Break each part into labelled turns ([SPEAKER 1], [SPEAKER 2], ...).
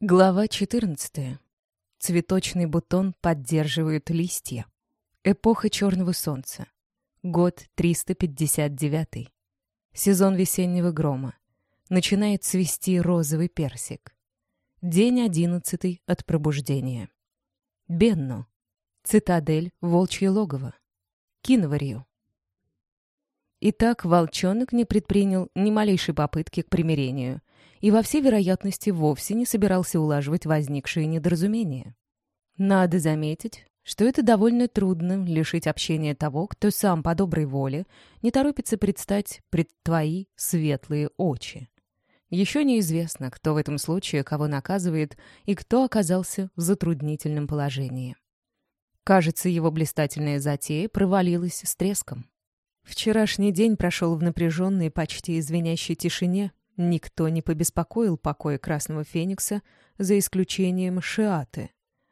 [SPEAKER 1] Глава 14. Цветочный бутон поддерживают листья. Эпоха черного солнца. Год 359. Сезон весеннего грома. Начинает цвести розовый персик. День одиннадцатый от пробуждения. Бенно. Цитадель Волчье логово. Киноварью. Итак, волчонок не предпринял ни малейшей попытки к примирению и, во всей вероятности, вовсе не собирался улаживать возникшие недоразумения. Надо заметить, что это довольно трудно лишить общения того, кто сам по доброй воле не торопится предстать пред твои светлые очи. Еще неизвестно, кто в этом случае кого наказывает и кто оказался в затруднительном положении. Кажется, его блистательная затея провалилась с треском. Вчерашний день прошел в напряженной, почти извиняющей тишине. Никто не побеспокоил покоя Красного Феникса, за исключением Шиаты.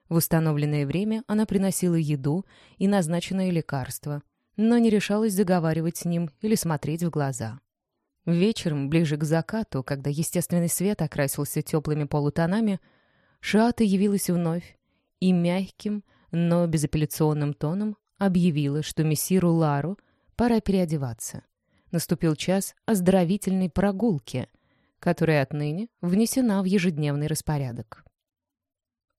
[SPEAKER 1] В установленное время она приносила еду и назначенное лекарство, но не решалась заговаривать с ним или смотреть в глаза. Вечером, ближе к закату, когда естественный свет окрасился теплыми полутонами, Шиата явилась вновь и мягким, но безапелляционным тоном объявила, что мессиру Лару Пора переодеваться. Наступил час оздоровительной прогулки, которая отныне внесена в ежедневный распорядок.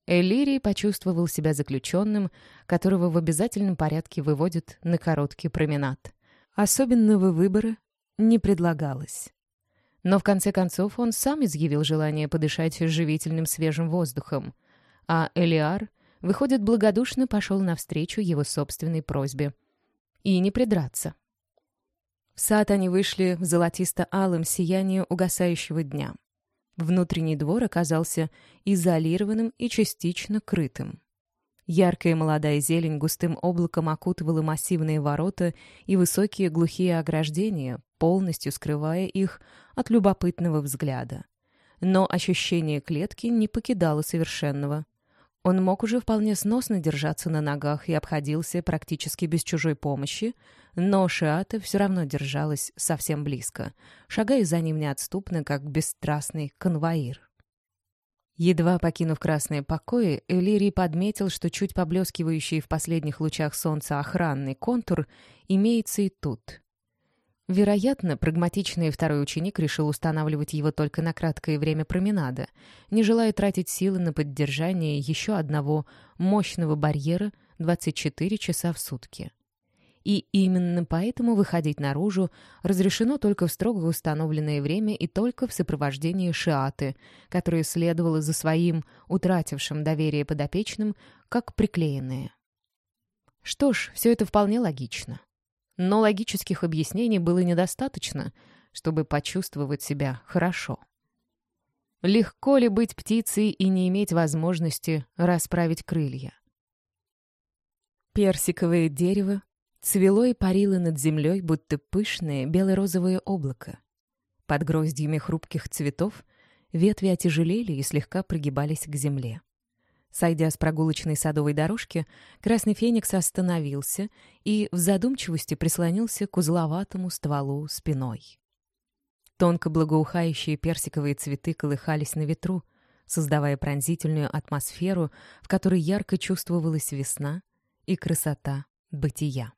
[SPEAKER 1] Элирий почувствовал себя заключенным, которого в обязательном порядке выводят на короткий променад. Особенного выбора не предлагалось. Но в конце концов он сам изъявил желание подышать живительным свежим воздухом, а Элиар, выходит, благодушно пошел навстречу его собственной просьбе — и не придраться. В сад они вышли в золотисто-алом сиянии угасающего дня. Внутренний двор оказался изолированным и частично крытым. Яркая молодая зелень густым облаком окутывала массивные ворота и высокие глухие ограждения, полностью скрывая их от любопытного взгляда. Но ощущение клетки не покидало совершенного. Он мог уже вполне сносно держаться на ногах и обходился практически без чужой помощи, но Шиата все равно держалась совсем близко, шагая за ним неотступно, как бесстрастный конвоир. Едва покинув красные покои, Элирий подметил, что чуть поблескивающий в последних лучах солнца охранный контур имеется и тут. Вероятно, прагматичный второй ученик решил устанавливать его только на краткое время променада, не желая тратить силы на поддержание еще одного мощного барьера 24 часа в сутки. И именно поэтому выходить наружу разрешено только в строго установленное время и только в сопровождении шиаты, которое следовало за своим утратившим доверие подопечным, как приклеенные. Что ж, все это вполне логично. Но логических объяснений было недостаточно, чтобы почувствовать себя хорошо. Легко ли быть птицей и не иметь возможности расправить крылья? Персиковое дерево цвело и парило над землей, будто пышное бело-розовое облако. Под гроздьями хрупких цветов ветви отяжелели и слегка прогибались к земле. Сойдя с прогулочной садовой дорожки, Красный Феникс остановился и в задумчивости прислонился к узловатому стволу спиной. Тонко благоухающие персиковые цветы колыхались на ветру, создавая пронзительную атмосферу, в которой ярко чувствовалась весна и красота бытия.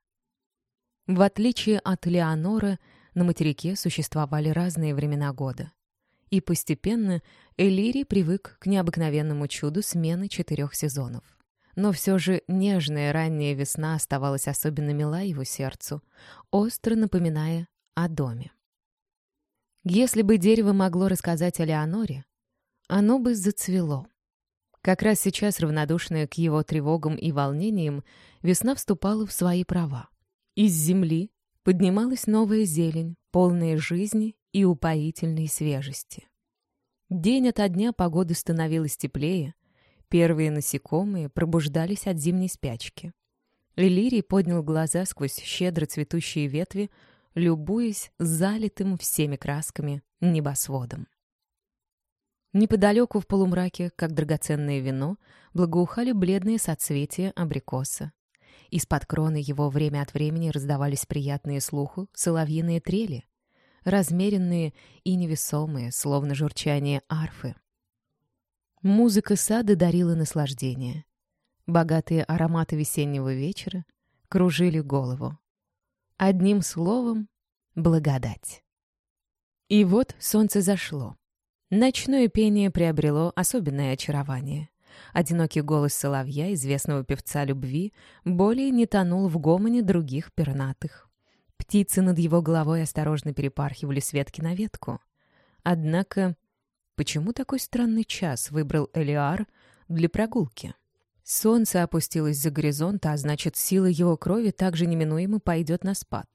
[SPEAKER 1] В отличие от Леонора, на материке существовали разные времена года. И постепенно Элирий привык к необыкновенному чуду смены четырех сезонов. Но все же нежная ранняя весна оставалась особенно мила его сердцу, остро напоминая о доме. Если бы дерево могло рассказать о Леоноре, оно бы зацвело. Как раз сейчас, равнодушная к его тревогам и волнениям, весна вступала в свои права. Из земли поднималась новая зелень, полная жизни и упоительной свежести. День ото дня погода становилась теплее, первые насекомые пробуждались от зимней спячки. Элирий поднял глаза сквозь щедро цветущие ветви, любуясь залитым всеми красками небосводом. Неподалеку в полумраке, как драгоценное вино, благоухали бледные соцветия абрикоса. Из-под кроны его время от времени раздавались приятные слуху соловьиные трели, размеренные и невесомые, словно журчание арфы. Музыка сада дарила наслаждение. Богатые ароматы весеннего вечера кружили голову. Одним словом — благодать. И вот солнце зашло. Ночное пение приобрело особенное очарование. Одинокий голос соловья, известного певца любви, более не тонул в гомоне других пернатых. Птицы над его головой осторожно перепархивали с ветки на ветку. Однако, почему такой странный час выбрал Элиар для прогулки? Солнце опустилось за горизонт, а значит, сила его крови также неминуемо пойдет на спад.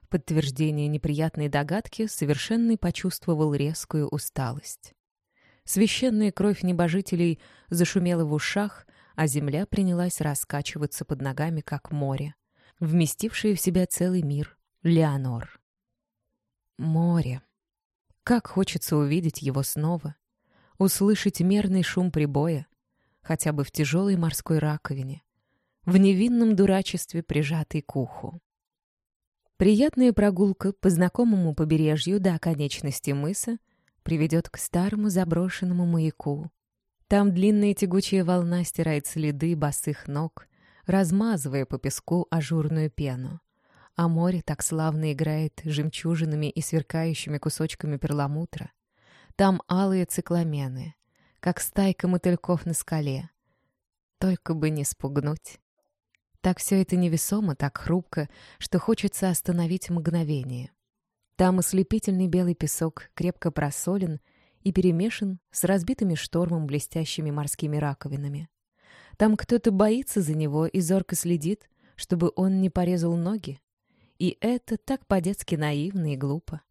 [SPEAKER 1] В подтверждение неприятной догадки совершенный почувствовал резкую усталость. Священная кровь небожителей зашумела в ушах, а земля принялась раскачиваться под ногами, как море, вместившее в себя целый мир — Леонор. Море. Как хочется увидеть его снова, услышать мерный шум прибоя, хотя бы в тяжелой морской раковине, в невинном дурачестве, прижатой к уху. Приятная прогулка по знакомому побережью до оконечности мыса приведет к старому заброшенному маяку. Там длинная тягучая волна стирает следы босых ног, размазывая по песку ажурную пену. А море так славно играет жемчужинами и сверкающими кусочками перламутра. Там алые цикламены, как стайка мотыльков на скале. Только бы не спугнуть. Так все это невесомо, так хрупко, что хочется остановить мгновение. Там ослепительный белый песок крепко просолен и перемешан с разбитыми штормом блестящими морскими раковинами. Там кто-то боится за него и зорко следит, чтобы он не порезал ноги. И это так по-детски наивно и глупо.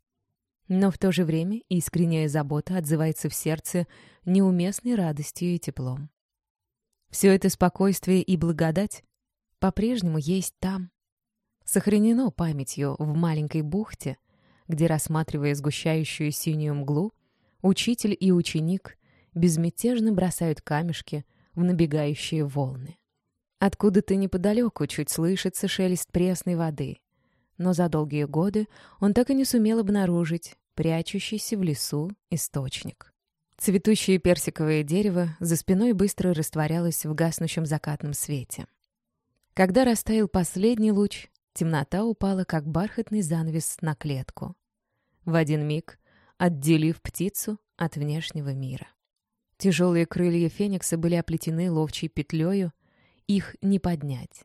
[SPEAKER 1] Но в то же время искренняя забота отзывается в сердце неуместной радостью и теплом. Все это спокойствие и благодать по-прежнему есть там. Сохранено памятью в маленькой бухте, где, рассматривая сгущающую синюю мглу, учитель и ученик безмятежно бросают камешки в набегающие волны. Откуда-то неподалеку чуть слышится шелест пресной воды, но за долгие годы он так и не сумел обнаружить прячущийся в лесу источник. Цветущее персиковое дерево за спиной быстро растворялось в гаснущем закатном свете. Когда растаял последний луч, темнота упала, как бархатный занавес на клетку. В один миг отделив птицу от внешнего мира. Тяжелые крылья феникса были оплетены ловчей петлею, их не поднять.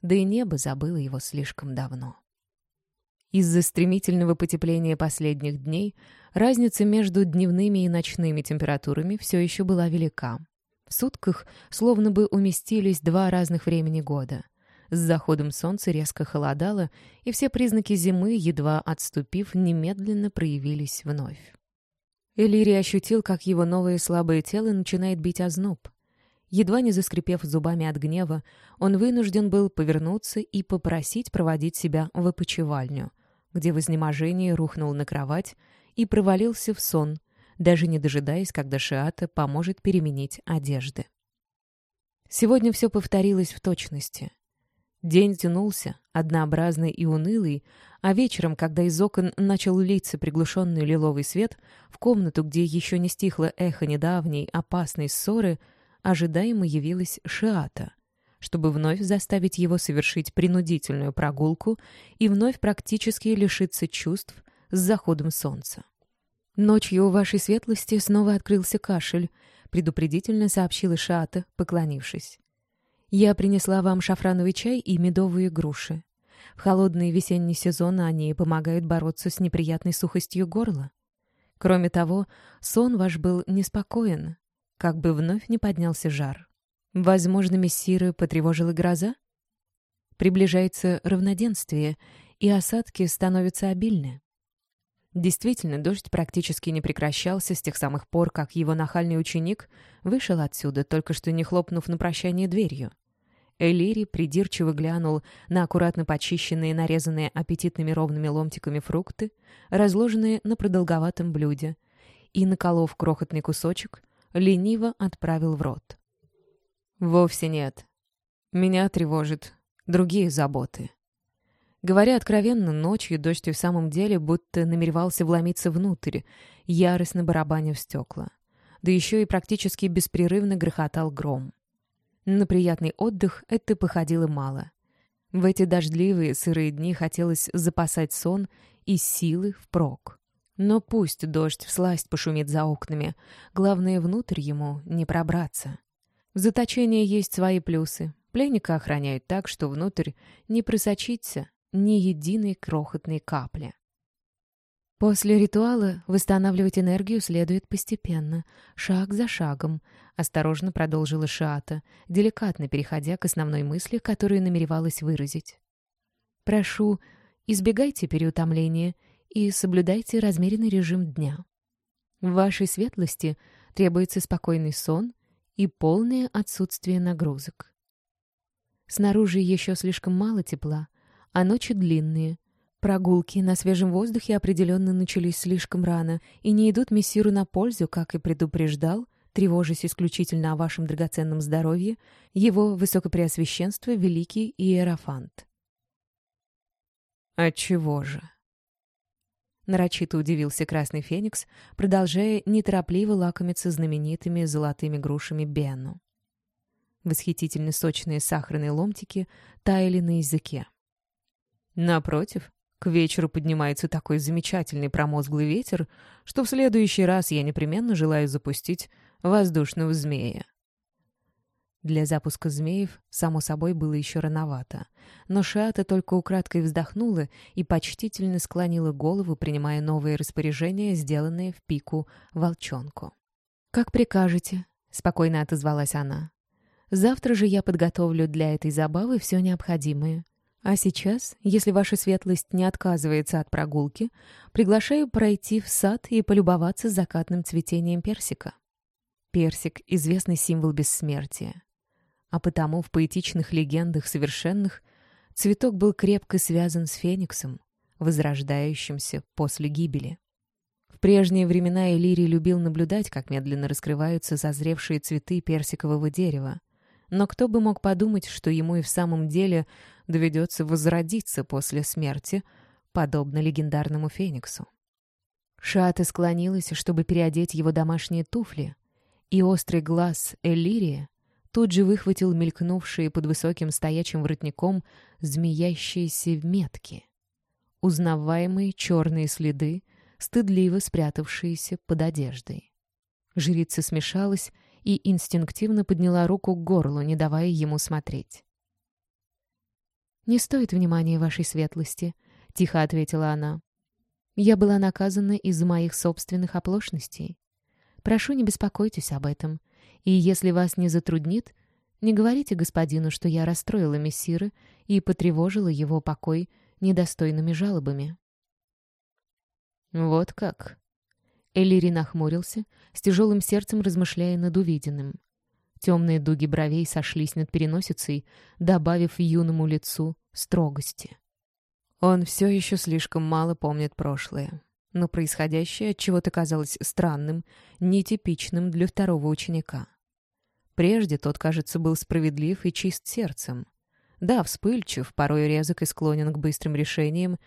[SPEAKER 1] Да и небо забыло его слишком давно. Из-за стремительного потепления последних дней разница между дневными и ночными температурами все еще была велика. В сутках словно бы уместились два разных времени года. С заходом солнца резко холодало, и все признаки зимы, едва отступив, немедленно проявились вновь. Элири ощутил, как его новое слабое тело начинает бить озноб. Едва не заскрипев зубами от гнева, он вынужден был повернуться и попросить проводить себя в опочивальню, где в изнеможении рухнул на кровать и провалился в сон, даже не дожидаясь, когда Шиата поможет переменить одежды. Сегодня все повторилось в точности. День тянулся, однообразный и унылый, а вечером, когда из окон начал литься приглушенный лиловый свет, в комнату, где еще не стихло эхо недавней опасной ссоры, ожидаемо явилась Шиата, чтобы вновь заставить его совершить принудительную прогулку и вновь практически лишиться чувств с заходом солнца. «Ночью у вашей светлости снова открылся кашель», — предупредительно сообщила Шиата, поклонившись. «Я принесла вам шафрановый чай и медовые груши. В холодный весенний сезон они помогают бороться с неприятной сухостью горла. Кроме того, сон ваш был неспокоен, как бы вновь не поднялся жар. Возможно, мессиры потревожила гроза? Приближается равноденствие, и осадки становятся обильны. Действительно, дождь практически не прекращался с тех самых пор, как его нахальный ученик вышел отсюда, только что не хлопнув на прощание дверью. Элири придирчиво глянул на аккуратно почищенные, нарезанные аппетитными ровными ломтиками фрукты, разложенные на продолговатом блюде, и, наколов крохотный кусочек, лениво отправил в рот. Вовсе нет. Меня тревожит другие заботы. Говоря откровенно, ночью дождь и в самом деле будто намеревался вломиться внутрь, яростно барабаня в стекла. да еще и практически беспрерывно грохотал гром. На приятный отдых это походило мало. В эти дождливые сырые дни хотелось запасать сон и силы впрок. Но пусть дождь всласть пошумит за окнами, главное, внутрь ему не пробраться. В заточении есть свои плюсы. Пленника охраняют так, что внутрь не просочится ни единой крохотной капли. После ритуала восстанавливать энергию следует постепенно, шаг за шагом, осторожно продолжила Шиата, деликатно переходя к основной мысли, которую намеревалась выразить. «Прошу, избегайте переутомления и соблюдайте размеренный режим дня. В вашей светлости требуется спокойный сон и полное отсутствие нагрузок. Снаружи еще слишком мало тепла, а ночи длинные. Прогулки на свежем воздухе определенно начались слишком рано и не идут мессиру на пользу, как и предупреждал, тревожась исключительно о вашем драгоценном здоровье, его высокопреосвященство Великий Иерофант.
[SPEAKER 2] «Отчего же?»
[SPEAKER 1] Нарочито удивился Красный Феникс, продолжая неторопливо лакомиться знаменитыми золотыми грушами Бену. Восхитительно сочные сахарные ломтики таяли на языке.
[SPEAKER 2] Напротив, к вечеру поднимается такой замечательный промозглый ветер, что в следующий раз я непременно желаю запустить воздушного змея.
[SPEAKER 1] Для запуска змеев, само собой, было еще рановато. Но Шиата только украдкой вздохнула и почтительно склонила голову, принимая новые распоряжения, сделанные в пику волчонку. «Как прикажете», — спокойно отозвалась она. «Завтра же я подготовлю для этой забавы все необходимое. А сейчас, если ваша светлость не отказывается от прогулки, приглашаю пройти в сад и полюбоваться закатным цветением персика». Персик — известный символ бессмертия а потому в поэтичных легендах совершенных цветок был крепко связан с фениксом, возрождающимся после гибели. В прежние времена Элирий любил наблюдать, как медленно раскрываются созревшие цветы персикового дерева. Но кто бы мог подумать, что ему и в самом деле доведется возродиться после смерти, подобно легендарному фениксу. Шата склонилась, чтобы переодеть его домашние туфли, и острый глаз Элирия тут же выхватил мелькнувшие под высоким стоячим воротником змеящиеся метки. Узнаваемые черные следы, стыдливо спрятавшиеся под одеждой. Жрица смешалась и инстинктивно подняла руку к горлу, не давая ему смотреть. «Не стоит внимания вашей светлости», — тихо ответила она. «Я была наказана из-за моих собственных оплошностей. Прошу, не беспокойтесь об этом. И если вас не затруднит, не говорите господину, что я расстроила мессира и потревожила его покой недостойными жалобами».
[SPEAKER 2] «Вот как?»
[SPEAKER 1] Элири нахмурился, с тяжелым сердцем размышляя над увиденным. Темные дуги бровей сошлись над переносицей, добавив юному лицу строгости.
[SPEAKER 2] Он все еще слишком мало помнит прошлое, но происходящее чего-то казалось странным, нетипичным для второго ученика. Прежде тот, кажется, был справедлив и чист сердцем. Да, вспыльчив, порой резок и склонен к быстрым решениям,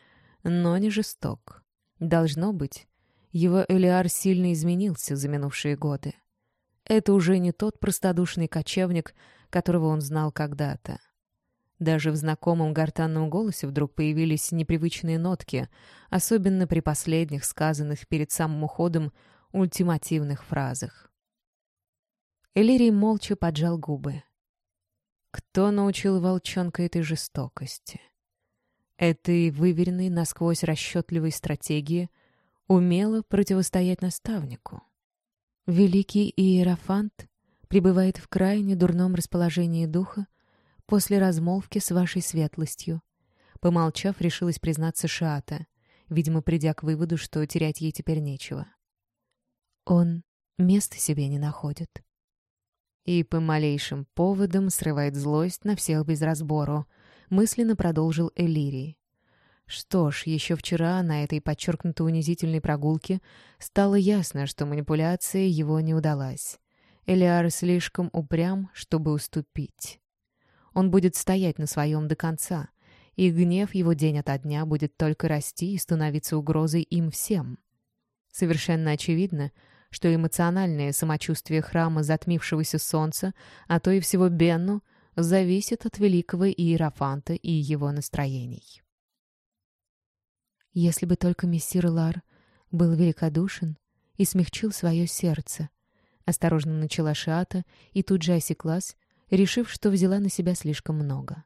[SPEAKER 2] но не жесток. Должно быть, его Элиар сильно изменился за минувшие годы. Это уже не тот простодушный кочевник, которого он знал когда-то. Даже в знакомом гортанном голосе вдруг появились непривычные нотки, особенно при последних, сказанных перед самым уходом, ультимативных фразах. Элирий молча поджал губы. Кто научил волчонка этой жестокости? Этой выверенной насквозь расчетливой стратегии умело противостоять наставнику. Великий Иерофант пребывает в крайне дурном расположении духа после размолвки с вашей светлостью. Помолчав, решилась признаться Шиата, видимо, придя к выводу, что терять ей теперь нечего. Он места себе не находит и по малейшим поводам срывает злость на всех без разбору, мысленно продолжил Элирий. Что ж, еще вчера на этой подчеркнуто унизительной прогулке стало ясно, что манипуляция его не удалась. Элиар слишком упрям, чтобы уступить. Он будет стоять на своем до конца, и гнев его день ото дня будет только расти и становиться угрозой им всем. Совершенно очевидно, что эмоциональное самочувствие храма затмившегося солнца, а то и всего Бенну, зависит от великого Иерофанта и его настроений.
[SPEAKER 1] Если бы только мессир Лар был великодушен и смягчил свое сердце, осторожно начала Шиата и тут же осеклась, решив, что взяла на себя слишком много.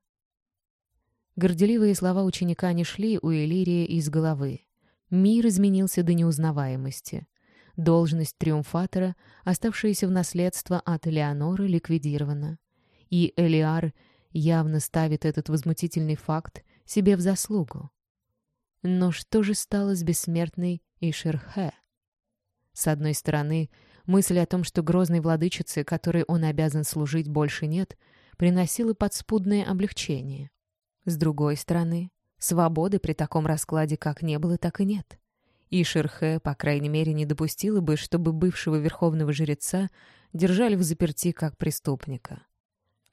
[SPEAKER 1] Горделивые слова ученика не шли у Элирия из головы. Мир изменился до неузнаваемости. Должность триумфатора, оставшаяся в наследство от Элеоноры, ликвидирована. И Элиар явно ставит этот возмутительный факт себе в заслугу. Но что же стало с бессмертной Ишерхе? С одной стороны, мысль о том, что грозной владычицы, которой он обязан служить, больше нет, приносила подспудное облегчение. С другой стороны, свободы при таком раскладе как не было, так и нет. И по крайней мере, не допустила бы, чтобы бывшего верховного жреца держали в заперти как преступника.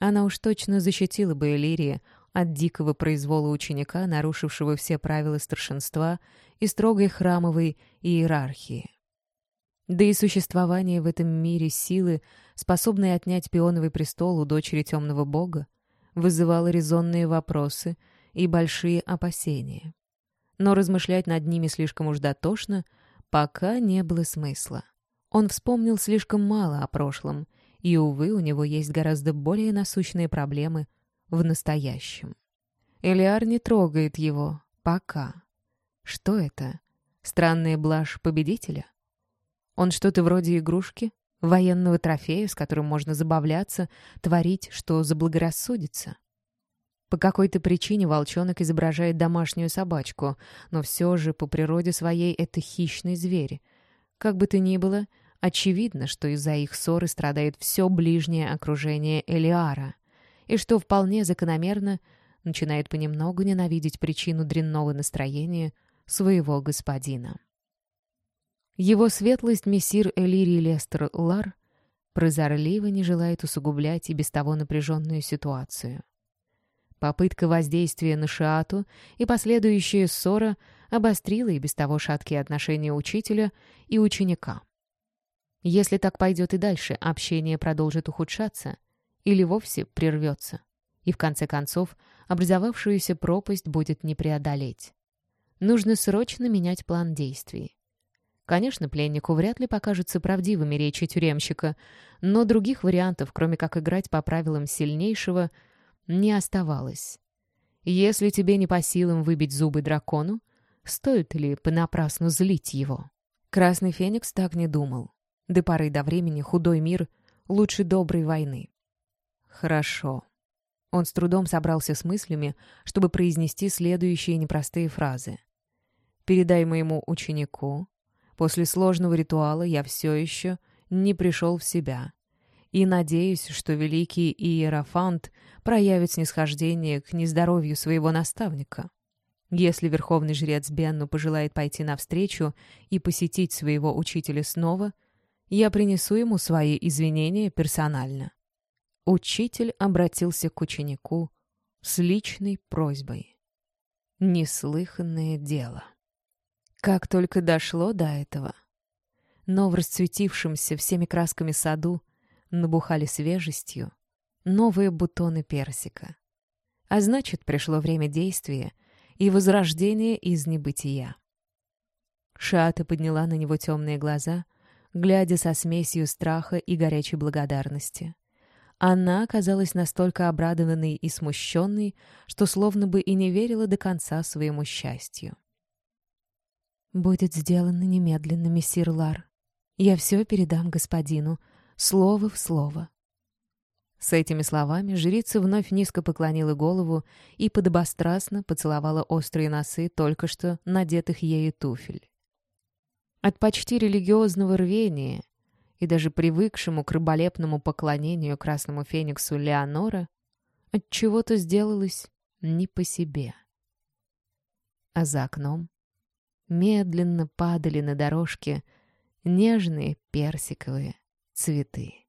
[SPEAKER 1] Она уж точно защитила бы Элирия от дикого произвола ученика, нарушившего все правила старшинства и строгой храмовой иерархии. Да и существование в этом мире силы, способной отнять пионовый престол у дочери темного бога, вызывало резонные вопросы и большие опасения но размышлять над ними слишком уж дотошно пока не было смысла. Он вспомнил слишком мало о прошлом, и, увы, у него есть гораздо более насущные проблемы в настоящем. Элиар не трогает его. Пока. Что это? Странная блажь победителя? Он что-то вроде игрушки? Военного трофея, с которым можно забавляться, творить, что заблагорассудится? По какой-то причине волчонок изображает домашнюю собачку, но все же по природе своей это хищный зверь. Как бы то ни было, очевидно, что из-за их ссоры страдает все ближнее окружение Элиара, и что вполне закономерно начинает понемногу ненавидеть причину дрянного настроения своего господина. Его светлость мессир Элирий Лестер Лар прозорливо не желает усугублять и без того напряженную ситуацию. Попытка воздействия на Шиату и последующая ссора обострила и без того шаткие отношения учителя и ученика. Если так пойдет и дальше, общение продолжит ухудшаться или вовсе прервется, и в конце концов образовавшуюся пропасть будет не преодолеть. Нужно срочно менять план действий. Конечно, пленнику вряд ли покажутся правдивыми речи тюремщика, но других вариантов, кроме как играть по правилам сильнейшего – не оставалось. Если тебе не по силам выбить зубы дракону, стоит ли понапрасну злить его? Красный Феникс так не думал. До поры до времени худой мир лучше доброй войны. Хорошо. Он с трудом собрался с мыслями, чтобы произнести следующие непростые фразы. «Передай моему ученику, после сложного ритуала я все еще не пришел в себя и надеюсь, что великий Иерофант проявит снисхождение к нездоровью своего наставника. Если верховный жрец Бенну пожелает пойти навстречу и посетить своего учителя снова, я принесу ему свои извинения персонально. Учитель обратился к ученику с личной просьбой. Неслыханное дело. Как только дошло до этого, но в расцветившемся всеми красками саду набухали свежестью новые бутоны персика. А значит, пришло время действия и возрождения из небытия. Шата подняла на него темные глаза, глядя со смесью страха и горячей благодарности. Она оказалась настолько обрадованной и смущенной, что словно бы и не верила до конца своему счастью. «Будет сделано немедленно, мессир Лар. Я все передам господину, слово в слово. С этими словами жрица вновь низко поклонила голову и подобострастно поцеловала острые носы только что надетых ею туфель. От почти религиозного рвения и даже привыкшему к рыболепному поклонению красному фениксу Леонора от чего то сделалось не по себе. А за окном медленно падали на дорожке нежные персиковые цветы.